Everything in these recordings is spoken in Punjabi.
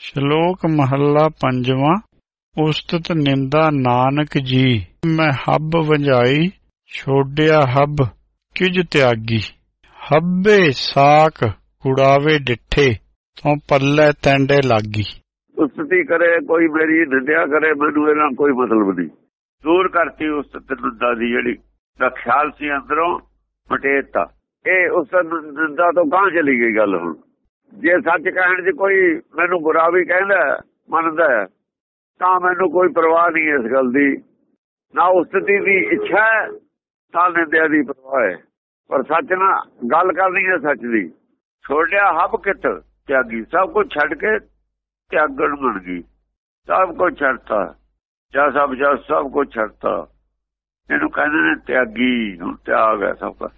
ਸ਼ਲੋਕ ਮਹੱਲਾ ਪੰਜਵਾਂ, ਉਸਤਤ ਨਿੰਦਾ ਨਾਨਕ ਜੀ, ਮੈਂ ਹੱਬ ਵੰਜਾਈ ਛੋੜਿਆ ਹੱਬ, ਕਿਜ ਤਿਆਗੀ। ਹੱਬੇ ਸਾਕ, ਕੁੜਾਵੇ ਡਿੱਠੇ, ਤੋਂ ਪੱਲੇ ਤੈਂਡੇ ਲਾਗੀ। ਉਸਤਤੀ ਕਰੇ, ਕੋਈ ਮੇਰੀ ਨਿੰਦਿਆ ਕਰੇ, ਮੈਨੂੰ ਇਹਨਾਂ ਕੋਈ ਮਤਲਬ ਨਹੀਂ। ਦੂਰ ਕਰਤੀ ਉਸਤਤ ਨਿੰਦਾ ਦੀ ਜਿਹੜੀ, ਦਾ ਖਿਆਲ ਸੀ ਅੰਦਰੋਂ, ਮਟੇਤਾ। ਇਹ ਉਸਤਤ ਨਿੰਦਾ ਤੋਂ ਗਾਂ ਚਲੀ ਗਈ ਗੱਲ ਹੁਣ। ਜੇ ਸੱਚ ਕਹਿਣ ਚ ਕੋਈ ਮੈਨੂੰ ਬੁਰਾ ਵੀ ਕਹਿੰਦਾ, ਮੰਨਦਾ ਤਾਂ ਮੈਨੂੰ ਕੋਈ ਪਰਵਾਹ ਨਹੀਂ ਇਸ ਗੱਲ ਦੀ। ਨਾ ਉਸਤਤੀ ਦੀ ਇੱਛਾ ਤਾਂ ਨਿੰਦਿਆ ਦੀ ਪਰਵਾਹ ਹੈ। ਪਰ ਸੱਚ ਨਾ, ਗੱਲ ਕਰਨੀ ਹੈ ਸੱਚ ਦੀ। ਛੋੜਿਆ ਹੱਬ ਕਿਤ ਤਿਆਗੀ, ਸਭ ਕੁਝ ਛੱਡ ਕੇ ਤਿਆਗਣ ਬਣ ਗਈ। ਸਭ ਕੁਝ ਛੱਡਤਾ, ਜਾਂ ਸਭ ਜਾਂ ਸਭ ਕੁਝ ਛੱਡਤਾ। ਇਹਨੂੰ ਕਹਿੰਦੇ ਨੇ ਤਿਆਗੀ, ਹੁਣ ਤਿਆਗ ਹੈ ਸਭ ਕੁਝ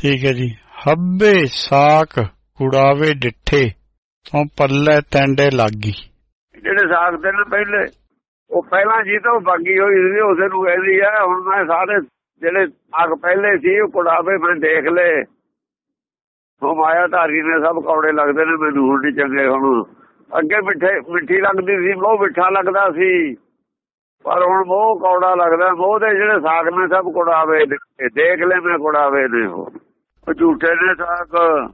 ਠੀਕ ਹੈ ਜੀ। ਹੱਬੇ ਸਾਕ ਕੁੜਾਵੇ ਡਿੱਠੇ ਤੋਂ ਪੱਲੇ ਤੈਂਡੇ ਲਾਗੀ ਜਿਹੜੇ ਸਾਖਦੇ ਨੇ ਪਹਿਲੇ, ਉਹ ਪਹਿਲਾਂ ਜੀ ਤੋਂ ਬਾਗੀ ਹੋਈ ਸੀ ਉਸੇ ਨੂੰ ਕਹਿੰਦੀ ਆ, ਹੁਣ ਮੈਂ ਸਾਰੇ ਜਿਹੜੇ ਆਗ ਪਹਿਲੇ ਸੀ, ਉਹ ਕੁੜਾਵੇ ਮੈਂ ਦੇਖ ਲਏ। ਉਹ ਮਾਇਆ ਧਾਰੀ ਨੇ ਸਭ ਕੌੜੇ ਲੱਗਦੇ ਨੇ, ਮੈਨੂੰ ਹੁਣ ਨਹੀਂ ਚੰਗੇ ਹੁਣ। ਅੱਗੇ ਮਿੱਠੇ, ਮਿੱਠੀ ਲੱਗਦੀ ਸੀ, ਬਹੁਤ ਮਿੱਠਾ ਲੱਗਦਾ ਸੀ। ਪਰ ਹੁਣ ਬਹੁਤ ਕੌੜਾ ਲੱਗਦਾ, ਬਹੁਤ ਦੇ ਜਿਹੜੇ ਸਾਗ ਨੇ ਸਭ ਕੁੜਾਵੇ ਦੇਖ ਲੈ ਮੈਂ ਕੁੜਾਵੇ ਨੇ ਉਹ ਝੂਠੇ ਨੇ ਸਾਗ।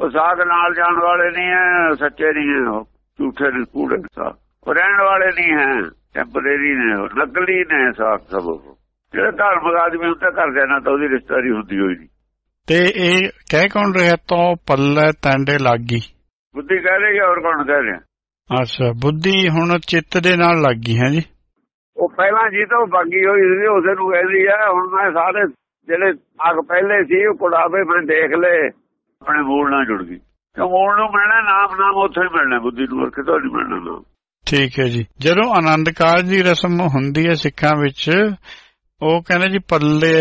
ਉਹ ਸਾਗ ਨਾਲ ਜਾਣ ਵਾਲੇ ਨਹੀਂ ਹੈ ਸੱਚੇ ਨਹੀਂ ਹੈ ਉਹ ਝੂਠੇ ਨੇ ਕੂੜੇ ਸਾਗ ਉਹ ਰਹਿਣ ਵਾਲੇ ਨਹੀਂ ਹੈ ਟੈਂਪਰੇਰੀ ਨੇ ਨਕਲੀ ਨੇ ਸਾਗ ਸਭ ਉਹ। ਜਿਹੜੇ ਧਰਮਕ ਆਦਮੀ ਹੁੰਦੇ ਘਰ ਜਾਣਾ ਤਾਂ ਉਹਦੀ ਰਿਸ਼ਤੇਦਾਰੀ ਹੁੰਦੀ ਹੋਈ ਨਹੀਂ। ਤੇ ਇਹ ਕਹਿ ਕੌਣ ਰਿਹਾ ਤੋਂ ਪੱਲੇ ਤੈਂਡੇ ਲਾਗੀ? ਬੁੱਧੀ ਕਹਿ ਰਹੀ ਹੈ ਹੋਰ ਕੌਣ ਕਹਿ ਰਿਹਾ? ਅੱਛਾ ਬੁੱਧੀ ਹੁਣ ਚਿੱਤ ਦੇ ਨਾਲ ਲੱਗੀ ਹੈ ਜੀ? ਉਹ ਪਹਿਲਾਂ ਜੀ ਤੋਂ ਬਾਗੀ ਹੋਈ ਸੀ ਉਸੇ ਨੂੰ ਕਹਿੰਦੀ ਆ ਹੁਣ ਮੈਂ ਸਾਰੇ ਜਿਹੜੇ ਅਗ ਪਹਿਲੇ ਸੀ ਉਹ ਕੁੜਾਵੇ ਮੈਂ ਦੇਖ ਲਏ। ਆਪਣੇ ਮੂਲ ਨਾਲ ਜੁੜ ਗਈ। ਕਿਉਂ ਮੂਲ ਨੂੰ ਮਿਲਣਾ ਨਾਮ ਨਾਮ ਉੱਥੇ ਹੀ ਮਿਲਣਾ ਬੁੱਧੀ ਨੂੰ ਹੋਰ ਕਿਤੋਂ ਨਹੀਂ ਮਿਲਣਾ ਨਾਮ। ਠੀਕ ਹੈ ਜੀ। ਜਦੋਂ ਆਨੰਦ ਕਾਰਜ ਦੀ ਰਸਮ ਹੁੰਦੀ ਹੈ ਸਿੱਖਾਂ ਵਿੱਚ ਉਹ ਕਹਿੰਦੇ ਜੀ ਪੱਲੇ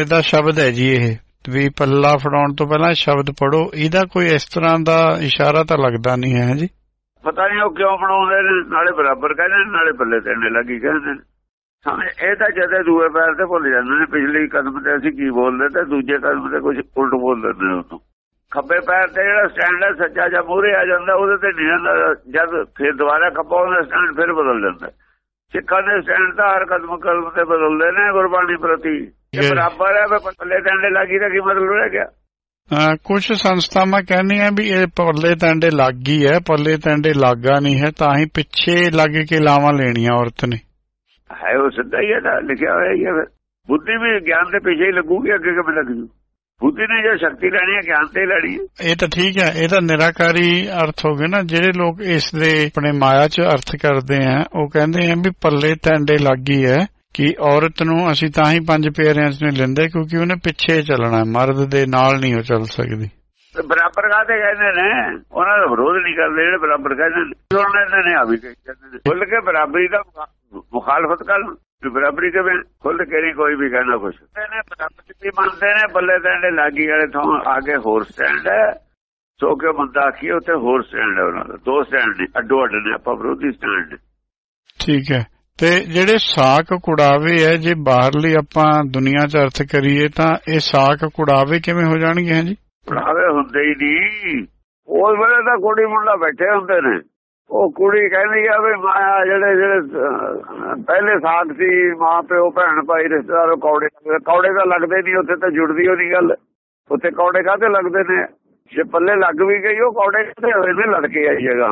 ਇਹਦਾ ਸ਼ਬਦ ਹੈ ਜੀ ਇਹ ਵੀ ਪੱਲਾ ਫੜਾਉਣ ਤੋਂ ਪਹਿਲਾਂ ਸ਼ਬਦ ਪੜੋ ਇਹਦਾ ਕੋਈ ਇਸ ਤਰ੍ਹਾਂ ਦਾ ਇਸ਼ਾਰਾ ਤਾਂ ਲੱਗਦਾ ਨਹੀਂ ਹੈ ਜੀ। ਪਤਾ ਨਹੀਂ ਉਹ ਕਿਉਂ ਬਣਾਉਂਦੇ ਨੇ ਨਾਲੇ ਬਰਾਬਰ ਕਹਿੰਦੇ ਨੇ ਨਾਲੇ ਪੱਲੇ ਤੇਨੇ ਲੱਗੀ ਕਹਿੰਦੇ ਨੇ। ਇਹ ਤਾਂ ਜਦੇ ਦੂਏ ਪੈਰ ਤੇ ਭੁੱਲ ਜਾਂਦੇ ਨੇ ਪਿਛਲੀ ਕਦਮ ਤੇ ਅਸੀਂ ਕੀ ਬੋਲਦੇ ਤੇ ਦੂਜੇ ਕਦਮ ਤੇ ਕੁਝ ਉਲਟ ਬੋਲ ਦਿੰਦੇ ਨੇ ਉਦੋਂ ਖੱਬੇ ਪੈਰ ਤੇ ਜਿਹੜਾ ਸਟੈਂਡ ਹੈ ਸੱਚਾ ਜਾਂ ਮੂਹਰੇ ਆ ਜਾਂਦਾ ਉਹਦੇ ਤੇ ਨਹੀਂ ਜਾਂਦਾ ਜਦ ਫਿਰ ਦੁਬਾਰਾ ਖੱਬਾ ਉਹਦਾ ਸਟੈਂਡ ਫਿਰ ਬਦਲ ਜਾਂਦਾ। ਸਿੱਖਾਂ ਦੇ ਸਟੈਂਡ ਤਾਂ ਹਰ ਕਦਮ ਕਦਮ ਤੇ ਬਦਲਦੇ ਨੇ ਗੁਰਬਾਣੀ ਪ੍ਰਤੀ। ਇਹ ਬਰਾਬਰ ਹੈ ਪੱਲੇ ਟੰਡੇ ਲੱਗੀ ਤਾਂ ਕੀ ਮਤਲਬ ਰਹਿ ਗਿਆ? ਕੁਝ ਸੰਸਥਾਵਾਂ ਕਹਿੰਦੀਆਂ ਵੀ ਇਹ ਪੱਲੇ ਟੰਡੇ ਲੱਗੀ ਹੈ ਪੱਲੇ ਟੰਡੇ ਲਾਗਾ ਨਹੀਂ ਹੈ ਤਾਂ ਹੀ ਪਿੱਛੇ ਲੱਗ ਕੇ ਲਾਵਾਂ ਲੈਣੀਆਂ ਔਰਤ ਨੇ। ਹੈ ਉਹ ਸਿੱਧਾ ਹੀ ਹੈ ਲਿਖਿਆ ਹੋਇਆ ਹੀ ਹੈ ਫਿਰ। ਬੁੱਧੀ ਵੀ ਗਿਆਨ ਦੇ ਪਿੱਛੇ ਹੀ ਲੱਗੂਗੀ ਅੱਗੇ ਕਿਵੇਂ ਲੱਗ ਜੂ ਬੁੱਧੀ ਨੇ ਜੋ ਸ਼ਕਤੀ ਲੈਣੀ ਹੈ ਗਿਆਨ ਤੇ ਲੈਣੀ ਹੈ। ਇਹ ਤਾਂ ਠੀਕ ਹੈ ਇਹ ਤਾਂ ਨਿਰਾਕਾਰੀ ਅਰਥ ਹੋ ਗਏ ਨਾ ਜਿਹੜੇ ਲੋਕ ਇਸ ਦੇ ਆਪਣੇ ਮਾਇਆ 'ਚ ਅਰਥ ਕਰਦੇ ਆ ਉਹ ਕਹਿੰਦੇ ਆ ਵੀ ਪੱਲੇ ਟੰਡੇ ਲੱਗੀ ਹੈ ਕਿ ਔਰਤ ਨੂੰ ਅਸੀਂ ਤਾਂ ਹੀ ਪੰਜ ਪਿਆਰਿਆਂ 'ਚ ਨਹੀਂ ਲੈਂਦੇ ਕਿਉਂਕਿ ਉਹਨੇ ਪਿੱਛੇ ਚੱਲਣਾ ਮਰਦ ਦੇ ਨਾਲ ਨਹੀਂ ਉਹ ਚੱਲ ਸਕਦੀ। ਬਰਾਬਰ ਕਾਹਦੇ ਕਹਿੰਦੇ ਨੇ? ਉਹਨਾਂ ਦਾ ਵਿਰੋਧ ਨਹੀਂ ਕਰਦੇ ਜਿਹੜੇ ਬਰਾਬਰ ਕਹਿੰਦੇ ਨੇ। ਉਹਨਾਂ ਨੇ ਆ ਵੀ ਕਹਿੰਦੇ ਨੇ। ਖੁੱਲ ਕੇ ਬਰਾਬਰੀ ਦਾ ਮੁਖਾਲਫਤ ਕਰਨ। ਬਰਾਬਰੀ ਕਿਵੇਂ ਖੁੱਲ ਕੇ ਨਹੀਂ ਕੋਈ ਵੀ ਕਹਿੰਦਾ ਕੁਛ। ਨੇ ਬਰਾਬਰੀ ਵੀ ਮੰਨਦੇ ਨੇ? ਬੱਲੇ ਦੇ ਲਾਗੀ ਵਾਲੇ ਤੋਂ ਆਗੇ ਹੋਰ ਸਟੈਂਡ ਹੈ। ਸੋ ਕਿ ਬੰਦਾ ਕੀ ਉੱਥੇ ਹੋਰ ਸਟੈਂਡ ਹੈ ਉਹਨਾਂ ਦਾ। ਦੋ ਸਟੈਂਡ ਨੇ ਅੱਡੋ ਅੱਡ ਨੇ ਆਪਾਂ ਵਿਰੋਧੀ ਸਟੈਂਡ ਨੇ। ਠੀਕ ਹੈ। ਤੇ ਜਿਹੜੇ ਸਾਖ ਕੁੜਾਵੇ ਹੈ ਜੇ ਬਾਹਰਲੀ ਆਪਾਂ ਦੁਨੀਆ 'ਚ ਅਰਥ ਕਰੀਏ ਤਾਂ ਇਹ ਸਾਖ ਕੁੜਾਵੇ ਕਿਵੇਂ ਹੋ ਜਾਣਗੇ ਹੈ ਜੀ? ਕੁੜਾਵੇ ਹੁੰਦੇ ਹੀ ਨਹੀਂ। ਉਸ ਵੇਲੇ ਤਾਂ ਕੁੜੀ ਮੁੰਡਾ ਬੈਠੇ ਹੁੰਦੇ ਨੇ। ਉਹ ਕੁੜੀ ਕਹਿੰਦੀ ਆ ਵੀ ਮਾਇਆ ਜਿਹੜੇ ਜਿਹੜੇ ਪਹਿਲੇ ਸਾਥ ਸੀ ਮਾਂ ਪਿਓ ਭੈਣ ਭਾਈ ਰਿਸ਼ਤੇਦਾਰ ਕੌੜੇ ਕੌੜੇ ਤਾਂ ਲੱਗਦੇ ਨਹੀਂ ਉੱਥੇ ਤਾਂ ਜੁੜਦੀ ਹੋਣੀ ਗੱਲ। ਉੱਥੇ ਕੌੜੇ ਕਾਹਤੇ ਲੱਗਦੇ ਨੇ? ਜੇ ਪੱਲੇ ਲੱਗ ਵੀ ਗਈ ਉਹ ਕੌੜੇ ਕਿਤੇ ਹੋਏ ਨੇ? ਲੜਕੇ ਆਈ ਜਗ੍ਹਾ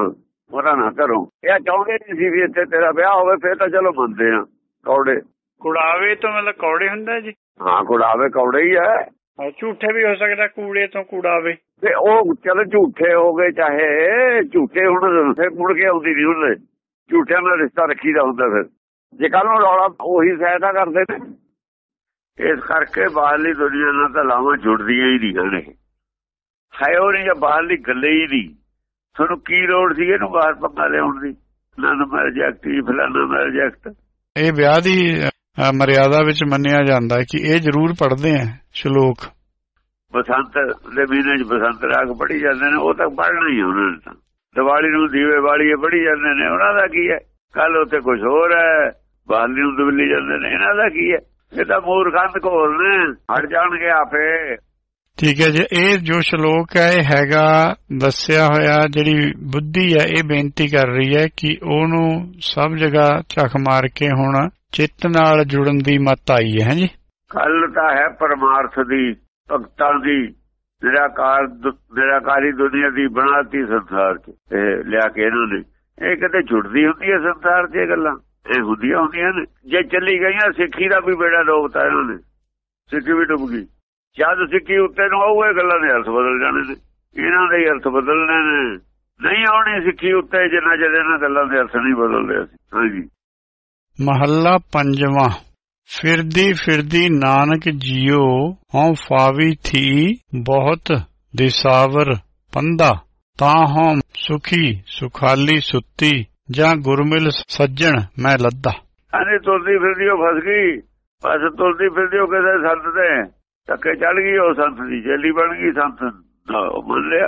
ਉਹਦਾ ਨਾ ਕਰੋ ਇਹ ਚਾਹੁੰਦੇ ਨਹੀਂ ਸੀ ਵੀ ਇੱਥੇ ਤੇਰਾ ਵਿਆਹ ਹੋਵੇ ਫੇਰ ਤਾਂ ਚਲੋ ਮੰਨਦੇ ਆ ਕੌੜੇ। ਕੁੜਾਵੇ ਤੋਂ ਮਤਲਬ ਕੌੜੇ ਹੁੰਦਾ ਜੀ? ਹਾਂ ਕੁੜਾਵੇ ਕੌੜੇ ਹੀ ਹੈ ਝੂਠੇ ਵੀ ਹੋ ਸਕਦਾ ਕੂੜੇ ਤੋਂ ਕੂੜਾਵੇ ਤੇ ਉਹ ਚਲ ਝੂਠੇ ਹੋ ਗਏ ਚਾਹੇ ਝੂਠੇ ਹੁਣ ਫਿਰ ਮੁੜ ਕੇ ਆਉਂਦੀ ਨਹੀਂ ਉਹਨੇ। ਝੂਠਿਆਂ ਨਾਲ ਰਿਸ਼ਤਾ ਰੱਖੀਦਾ ਹੁੰਦਾ ਫਿਰ। ਜੇ ਕੱਲ ਨੂੰ ਰੌਲਾ ਉਹੀ ਸਹਾਇਤਾ ਕਰਦੇ ਨੇ। ਇਸ ਕਰਕੇ ਬਾਹਰਲੀ ਦੁਨੀਆ ਨਾਲ ਤਾਂ ਲਾਵਾਂ ਜੁੜਦੀਆਂ ਹੀ ਨਹੀਂ ਨੇ। ਹੈ ਉਹ ਨਹੀਂ ਜਾਂ ਬਾਹਰਲੀ ਗੱਲੇ ਹੀ ਨਹੀਂ। ਤੁਹਾਨੂੰ ਕੀ ਲੋੜ ਸੀ ਇਹਨੂੰ ਬਾਹਰ ਪੰਗਾ ਲਿਆਉਣ ਦੀ? ਨਨ ਮੈਰਜੈਕਟ ਫਲਾਣਾ ਮੈਰਜੈਕਟ ਇਹ ਵਿਆਹ ਦੀ ਮਰਿਆਦਾ ਵਿੱਚ ਮੰਨਿਆ ਜਾਂਦਾ ਹੈ ਕਿ ਇਹ ਜ਼ਰੂਰ ਪੜ੍ਹਦੇ ਆ ਸ਼ਲੋਕ। ਬਸੰਤ ਦੇ ਮਹੀਨੇ 'ਚ ਬਸੰਤ ਰਾਗ ਪੜ੍ਹੀ ਜਾਂਦੇ ਨੇ ਉਹ ਤਾਂ ਪੜ੍ਹਨਾ ਹੀ ਉਹਨਾਂ ਨੇ ਤਾਂ। ਦੀਵਾਲੀ ਨੂੰ ਦੀਵੇ ਵਾਲੀਏ ਪੜ੍ਹੀ ਜਾਂਦੇ ਨੇ ਉਹਨਾਂ ਦਾ ਕੀ ਹੈ? ਕੱਲ ਉੱਥੇ ਕੁਝ ਹੋਰ ਹੈ ਬਾਲੀ ਨੂੰ ਦਵਲੀ ਜਾਂਦੇ ਨੇ ਇਹਨਾਂ ਦਾ ਕੀ ਹੈ? ਇਹ ਤਾਂ ਮੂਰਖੰਦ ਕੋਲ ਨੇ ਹਟ ਜਾਣਗੇ ਆਪੇ। ਠੀਕ ਹੈ ਜੀ ਇਹ ਜੋ ਸ਼ਲੋਕ ਹੈ ਇਹ ਹੈਗਾ ਦੱਸਿਆ ਹੋਇਆ ਜਿਹੜੀ ਬੁੱਧੀ ਹੈ ਇਹ ਬੇਨਤੀ ਕਰ ਰਹੀ ਹੈ ਕਿ ਉਹਨੂੰ ਸਭ ਜਗ੍ਹਾ ਝਕ ਮਾਰ ਕੇ ਹੁਣ ਚਿੱਤ ਨਾਲ ਜੁੜਨ ਦੀ ਮਤ ਆਈ ਹੈ ਜੀ? ਕੱਲ ਤਾਂ ਹੈ ਪਰਮਾਰਥ ਦੀ, ਭਗਤਾਂ ਦੀ, ਨਿਰਾਕਾਰ ਨਿਰਾਕਾਰੀ ਦੁਨੀਆ ਦੀ ਬਣਾਤੀ ਸੰਸਾਰ 'ਚ। ਇਹ ਲਿਆ ਕੇ ਇਹਨਾਂ ਨੇ। ਇਹ ਕਿਤੇ ਛੁੱਟਦੀ ਹੁੰਦੀ ਹੈ ਸੰਸਾਰ 'ਚ ਇਹ ਗੱਲਾਂ? ਇਹ ਹੁੰਦੀਆਂ ਹੁੰਦੀਆਂ ਨੇ। ਜੇ ਚੱਲੀ ਗਈਆਂ, ਸਿੱਖੀ ਦਾ ਵੀ ਬੇੜਾ ਡੋਬਤਾ ਇਹਨਾਂ ਨੇ। ਸਿੱਖੀ ਵੀ ਡੁੱਬ ਗਈ। ਜਦ ਸਿੱਖੀ ਉੱਤੇ ਨੂੰ ਆਊ, ਇਹ ਗੱਲਾਂ ਦੇ ਅਰਥ ਬਦਲ ਜਾਣੇ ਨੇ। ਇਹਨਾਂ ਦੇ ਅਰਥ ਬਦਲਣੇ ਨੇ। ਨਹੀਂ ਆਉਣੀ ਸਿੱਖੀ ਉੱਤੇ, ਜਿੰਨਾ ਚਿਰ ਇਹਨਾਂ ਗੱਲਾਂ ਦੇ ਅਰਥ ਨਹੀਂ ਬਦਲਦੇ ਅਸੀਂ। ਹਾਂਜੀ। ਮਹੱਲਾ ਪੰਜਵਾਂ। ਫਿਰਦੀ ਫਿਰਦੀ ਨਾਨਕ ਜੀਓ ਹਉ ਫਾਵੀ ਥੀ ਬਹੁਤ ਦਿਸਾਵਰ ਪੰਦਾ ਤਾਂ ਹਉ ਸੁਖੀ ਸੁਖਾਲੀ ਸੁੱਤੀ ਜਾਂ ਗੁਰਮਿਲ ਸੱਜਣ ਮੈਂ ਲੱਦਾ। ਅਨੇ ਤੁਰਦੀ ਫਿਰਦੀ ਉਹ ਫਸ ਗਈ। ਬਸ ਤੁਰਦੀ ਫਿਰਦੀ ਉਹ ਕਿਸੇ ਸੰਤ ਦੇ ਧੱਕੇ ਚੜ ਗਈ ਉਹ ਸੰਤ ਦੀ ਜੇਲੀ ਬਣ ਗਈ ਸੰਤ ਨਾ, ਉਹ ਮੰਨ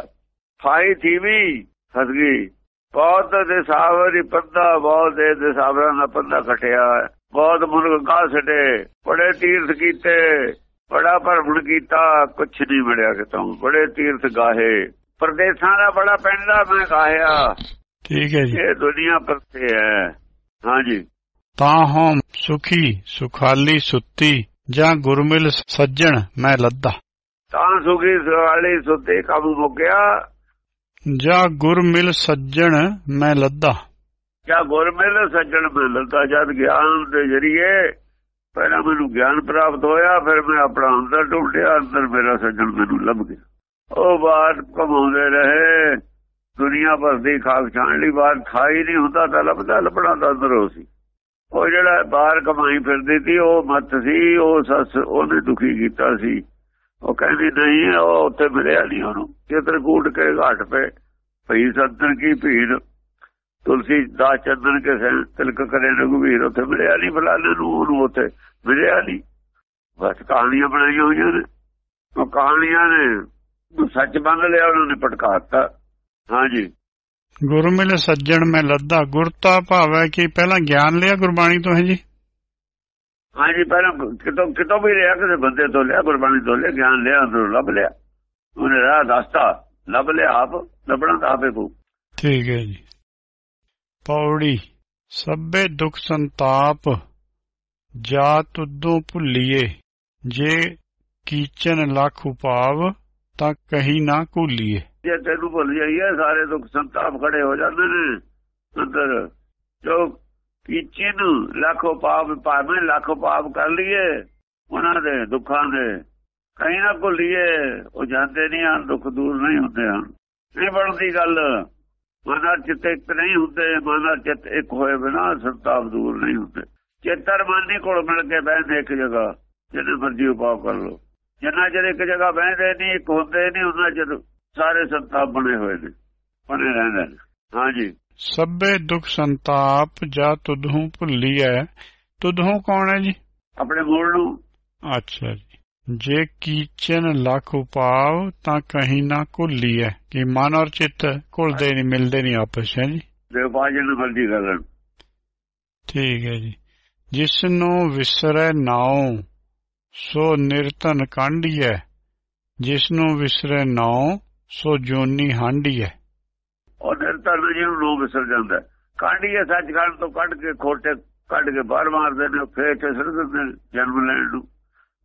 ਫਾਈ ਥੀ ਵੀ ਫਸ ਗਈ। ਬਹੁਤ ਦੇ ਸਾਵਰੀ ਪੰਦਾ ਬਹੁਤ ਦੇ ਦੇ ਸਾਵਰਾਂ ਦਾ ਪੰਦਾ ਖਟਿਆ ਬਹੁਤ ਮੁਲਕ ਕਾ ਛਟੇ ਬੜੇ ਤੀਰਥ ਕੀਤੇ ਬੜਾ ਭਰਮਣ ਕੀਤਾ ਕੁਛ ਨਹੀਂ ਮਿਲਿਆ ਕਿਤੋਂ। ਬੜੇ ਤੀਰਥ ਗਾਹੇ। ਪ੍ਰਦੇਸਾਂ ਦਾ ਬੜਾ ਪੈਂਦਾ ਮੈਂ ਗਾਹਿਆ। ਠੀਕ ਹੈ ਜੀ। ਇਹ ਦੁਨੀਆ ਪਰਤੇ ਹੈ। ਹਾਂਜੀ ਤਾਂ ਹਉ ਸੁਖੀ ਸੁਖਾਲੀ ਸੁੱਤੀ ਜਾਂ ਗੁਰਮਿਲ ਸੱਜਣ ਮੈਂ ਲੱਦਾ। ਤਾਂ ਸੁਖੀ ਸਵਾਲੀ ਸੁੱਤੇ ਕੰਮ ਮੁੱਕਿਆ। ਜਾਂ ਗੁਰਮਿਲ ਸੱਜਣ ਮੈਂ ਲੱਦਾ। ਜਾਂ ਗੁਰਮਿਲ ਸੱਜਣ ਮਿਲਦਾ ਜਦ ਗਿਆਨ ਦੇ ਜਰੀਏ ਪਹਿਲਾਂ ਮੈਨੂੰ ਗਿਆਨ ਪ੍ਰਾਪਤ ਹੋਇਆ, ਫਿਰ ਮੈਂ ਆਪਣਾ ਅੰਦਰ ਢੂੰਡਿਆ ਅੰਦਰ ਮੇਰਾ ਸੱਜਣ ਮੈਨੂੰ ਲੱਭ ਗਿਆ। ਉਹ ਬਾਤ ਕਮਾਉਂਦੇ ਰਹੇ, ਦੁਨੀਆ ਭਰ ਦੀ ਖਾਕ ਛਾਣ ਲਈ ਬਾਤ ਖਾਈ ਨਹੀਂ ਹੁੰਦਾ ਤਾਂ ਲੱਭਦਾ, ਲੱਭਣਾ ਤਾਂ ਅੰਦਰੋਂ ਸੀ। ਉਹ ਜਿਹੜਾ ਬਾਹਰ ਕਮਾਈ ਫਿਰਦੀ ਸੀ, ਉਹ ਮਤ ਸੀ, ਉਹ ਸੱਸ ਉਹਨੇ ਦੁਖੀ ਕੀਤਾ ਸੀ। ਉਹ ਕਹਿੰਦੀ, ਨਹੀਂ, ਉਹ ਉੱਥੇ ਮਿਲਿਆ ਨਹੀਂ ਉਹਨੂੰ। ਚਿੱਤਰਕੂਟ ਕੇ ਘਾਟ ਪੇ ਭਈ ਸੰਤਨ ਕੀ ਭੀੜ? ਤੁਲਸੀ ਦਾ ਚੰਦਨ ਕੇ ਸੈਨ ਤਿਲਕ ਕਰੇ ਰਘੁਵੀਰ ਉੱਥੇ ਮਿਲਿਆ ਨਹੀਂ ਫਲਾਣੇ ਨੂੰ, ਉਹਨੂੰ ਉੱਥੇ ਮਿਲਿਆ ਨਹੀਂ। ਬਸ ਕਹਾਣੀਆਂ ਬਣਾਈਆਂ ਹੋਈਆਂ ਨੇ। ਉਹ ਕਹਾਣੀਆਂ ਨੇ, ਉਹ ਸੱਚ ਮੰਨ ਲਿਆ, ਉਹਨਾਂ ਨੇ ਪਟਕਾਤਾ ਹਾਂਜੀ। ਗੁਰੂ ਗੁਰਮਿਲ ਸੱਜਣ ਮੈਂ ਲੱਦਾ। ਗੁਰਤਾ ਭਾਵ ਹੈ ਕਿ ਪਹਿਲਾਂ ਗਿਆਨ ਲਿਆ ਗੁਰਬਾਣੀ ਤੋਂ, ਹੈ ਜੀ? ਹਾਂਜੀ ਪਹਿਲਾਂ ਕਿਤੋਂ ਕਿਤੋਂ ਵੀ ਲਿਆ ਕਿਸੇ ਬੰਦੇ ਤੋਂ ਲਿਆ ਗੁਰਬਾਣੀ ਤੋਂ ਲਿਆ ਗਿਆਨ ਲਿਆ ਅੰਦਰੋਂ ਲੱਭ ਲਿਆ ਉਹਨੇ ਰਾਹ ਦੱਸਤਾ ਲੱਭ ਲਿਆ ਆਪ ਲੱਭਣਾ ਤਾਂ ਆਪੇ ਪਊ ਠੀਕ ਹੈ ਜੀ ਪੌੜੀ ਸਭੇ ਦੁਖ ਸੰਤਾਪ ਜਾ ਤੁਦੋਂ ਭੁੱਲੀਏ ਜੇ ਕੀਚਨ ਲੱਖ ਉਪਾਵ ਤਾਂ ਕਹੀ ਨਾ ਭੁੱਲੀਏ ਜੇ ਤੈਨੂੰ ਭੁੱਲ ਜਾਈਏ ਸਾਰੇ ਦੁੱਖ ਸੰਤਾਪ ਖੜੇ ਹੋ ਜਾਂਦੇ ਨੇ ਅੰਦਰ ਜੋ ਕੀਚੇ ਨੂੰ ਲੱਖੋ ਪਾਪ ਭਾਵੇਂ ਲੱਖੋ ਪਾਪ ਕਰ ਲਈਏ, ਉਹਨਾਂ ਦੇ ਦੁੱਖਾਂ ਦੇ ਕहीं ਨਾ ਭੁੱਲੀਏ, ਉਹ ਜਾਂਦੇ ਨਹੀਂ ਹਨ, ਦੁੱਖ ਦੂਰ ਨਹੀਂ ਹੁੰਦੇ ਹਨ। ਇਹ ਬਣਦੀ ਗੱਲ, ਮਨਾਂ ਚਿੱਤ ਇੱਕ ਨਹੀਂ ਹੁੰਦੇ, ਮਨਾਂ ਚਿੱਤ ਇੱਕ ਹੋਏ ਬਿਨਾ ਸੰਤਾਪ ਦੂਰ ਨਹੀਂ ਹੁੰਦੇ। ਚੇਤਰ ਮਨ ਕੋਲ ਮਿਲ ਕੇ ਬਹਿੰਦੇ ਇੱਕ ਜਗ੍ਹਾ, ਜਿੰਨੇ ਮਰਜ਼ੀ ਉਪਾਅ ਕਰ ਲੋ ਜਿੰਨਾ ਚਿਰ ਇੱਕ ਜਗ੍ਹਾ ਬਹਿੰਦੇ ਨਹੀਂ, ਇੱਕ ਹੁੰਦੇ ਨਹੀਂ, ਉਹਨਾਂ ਚਿਰ ਸਾਰੇ ਸੰਤਾਪ ਬਣੇ ਹੋਏ ਨੇ, ਬਣੇ ਰਹਿੰਦੇ ਨੇ। ਹਾਂਜੀ। ਸਭੇ ਦੁਖ ਸੰਤਾਪ ਜਾ ਤੁਧੂ ਭੁੱਲੀਐ ਤੁਧੂ ਕੌਣ ਹੈ ਜੀ? ਆਪਣੇ ਮੂਲ ਨੂੰ। ਅੱਛਾ ਜੀ। ਜੇ ਕੀਚਨ ਲੱਖ ਉਪਾਵ ਤਾਂ ਕਹੀਂ ਨਾ ਭੁੱਲੀਐ ਕਿ ਮਨ ਔਰ ਚਿੱਤ ਘੁਲਦੇ ਨਹੀਂ ਮਿਲਦੇ ਨਹੀਂ ਆਪਸ ਵਿੱਚ ਜੀ? ਦੇ ਬਾਜਨ ਮਰਜ਼ੀ ਕਰਨ ਠੀਕ ਹੈ ਜੀ। ਜਿਸ ਨੂੰ ਵਿਸਰੈ ਨਾਉ ਸੋ ਨਿਰਤਨ ਕਾਂਢੀਐ ਜਿਸ ਨੂੰ ਵਿਸਰੈ ਨਾਉ ਸੋ ਜੋਨੀ ਹਾਂਡੀਐ ਨਿਰਤਨ ਜਿਹਨੂੰ ਲੋਕ ਵਿਸਰ ਜਾਂਦਾ। ਕਾਂਡੀਏ ਸੱਚਖੰਡ ਤੋਂ ਕੱਢ ਕੇ ਖੋਟੇ ਕੱਢ ਕੇ ਬਾਹਰ ਮਾਰਦੇ ਨੇ ਫੇਰ ਤੇ ਸਿਰ ਦਿੰਦੇ ਨੇ ਜਨਮ ਲੈਣ ਨੂੰ।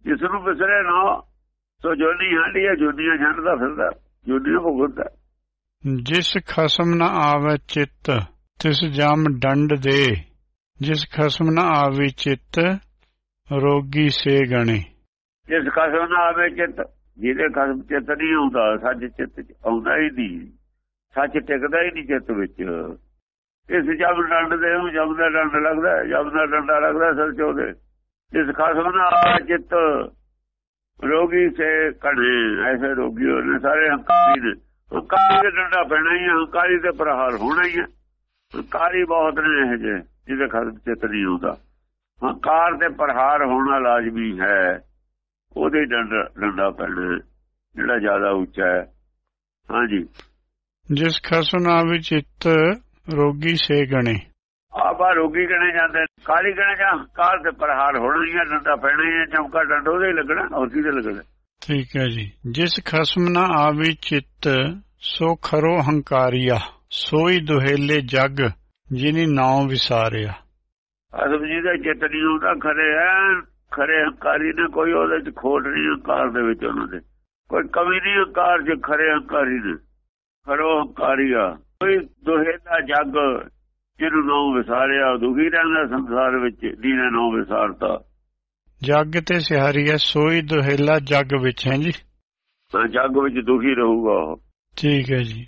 ਜਿਸ ਨੂੰ ਵਿਸਰੇ ਨਾ ਸੋ ਜੋਨੀ ਹਾਂਡੀਏ ਜੋਨੀਆਂ ਛੱਡਦਾ ਫਿਰਦਾ ਜੋਨੀਆਂ ਭੁਗਤਦਾ। ਜਿਸ ਖਸਮ ਨ ਆਵੇ ਚਿੱਤ ਤਿਸ ਜਮ ਡੰਡ ਦੇ। ਜਿਸ ਖਸਮ ਨ ਆਵੇ ਚਿੱਤ ਰੋਗੀ ਸੇ ਗਣੇ। ਜਿਸ ਕਸਮ ਨਾ ਆਵੇ ਚਿੱਤ ਜਿਹਦੇ ਕਸਮ ਚਿੱਤ ਨਹੀਂ ਆਉਂਦਾ ਸੱਚ ਚਿੱਤ ਆਉਂਦਾ ਹੀ ਨਹੀਂ। ਸੱਚ ਟਿਕਦਾ ਹੀ ਨਹੀਂ ਚਿੱਤ ਵਿੱਚ। ਇਸ ਜਮ ਡੰਡ ਦੇ ਨੂੰ ਜਮ ਦਾ ਡੰਡ ਲੱਗਦਾ ਹੈ, ਦਾ ਡੰਡਾ ਲੱਗਦਾ ਸਿਰ ਚੋਦੇ ਜਿਸ ਖਸਮ ਨਾ ਚਿੱਤ ਰੋਗੀ ਸੇ ਕੜੇ ਐਸੇ ਰੋਗੀ ਨੇ ਸਾਰੇ ਹੰਕਾਰੀ ਨੇ ਹੰਕਾਰੀ ਦੇ ਡੰਡਾ ਪੈਣਾ ਹੀ ਹੰਕਾਰੀ ਤੇ ਪ੍ਰਹਾਰ ਹੋਣਾ ਹੀ ਹੈ ਹੰਕਾਰੀ ਬਹੁਤ ਨੇ ਇਹ ਜੇ ਜਿਹਦੇ ਖਸਮ ਚਿੱਤ ਨਹੀਂ ਆਉਂਦਾ। ਹੰਕਾਰ ਤੇ ਪ੍ਰਹਾਰ ਹੋਣਾ ਲਾਜ਼ਮੀ ਹੈ। ਉਹਦੇ ਡੰਡ ਡੰਡਾ ਪੈਣਾ ਜਿਹੜਾ ਜ਼ਿਆਦਾ ਉੱਚਾ ਹੈ। ਹਾਂਜੀ। ਜਿਸ ਖਸਮ ਨ ਆਵੇ ਚਿੱਤ ਰੋਗੀ ਸੇ ਗਣੇ। ਆਪਾ ਰੋਗੀ ਕਹਣੇ ਜਾਂਦੇ। ਕਾਲੀ ਕਹਣੇ ਜਾਂ? ਕਾਰ ਤੇ ਪ੍ਰਹਾਰ ਹੋਣਾ ਹੀ ਡੰਡਾ ਪੈਣਾ ਹੀ ਚਮਕਾ ਡੰਡ ਹੀ ਲੱਗਣਾ ਹੋਰ ਕਿਹਦੇ ਲੱਗਣਾ। ਠੀਕ ਹੈ ਜੀ। ਜਿਸ ਖਸਮ ਨਾ ਆਵੀ ਚਿੱਤ ਸੋ ਖਰੋ ਹੰਕਾਰੀਆ ਸੋਈ ਦੁਹੇਲੇ ਜਗ ਜਿਨੀ ਨਾਉ ਵਿਸਾਰਿਆ। ਆਦਮ ਜੀ ਦਾ ਚਿੱਤ ਨਹੀਂ ਉਹਦਾ ਖਰੇ ਹੈ ਖਰੇ ਹੰਕਾਰੀ ਨੇ ਕੋਈ ਉਹਦੇ ਚ ਖੋਟ ਨਹੀਂ ਹੰਕਾਰ ਦੇ ਵਿੱਚ ਉਹਨਾਂ ਦੇ। ਕੋਈ ਕਮੀ ਨਹੀਂ ਹੰਕਾਰ ਚ ਖਰੇ ਹੰਕਾਰੀ ਨੇ। ਖਰੋ ਹੰਕਾਰੀਆ ਕੋਈ ਦੋਹੇ ਦਾ ਜੱਗ ਜਿਹਨੂੰ ਨਾਮ ਵਿਸਾਰਿਆ ਦੁਖੀ ਰਹਿੰਦਾ ਸੰਸਾਰ ਵਿੱਚ ਜਿਹਨੇ ਨਾਮ ਵਿਸਾਰਤਾ। ਜਗ ਤੇ ਸਿਹਾਰੀਆ ਸੋਈ ਦੁਹੇਲਾ ਜਗ ਵਿੱਚ ਹੈ ਜੀ? ਤਾਂ ਜੱਗ ਵਿੱਚ ਦੁਖੀ ਰਹੂਗਾ ਉਹ। ਠੀਕ ਹੈ ਜੀ।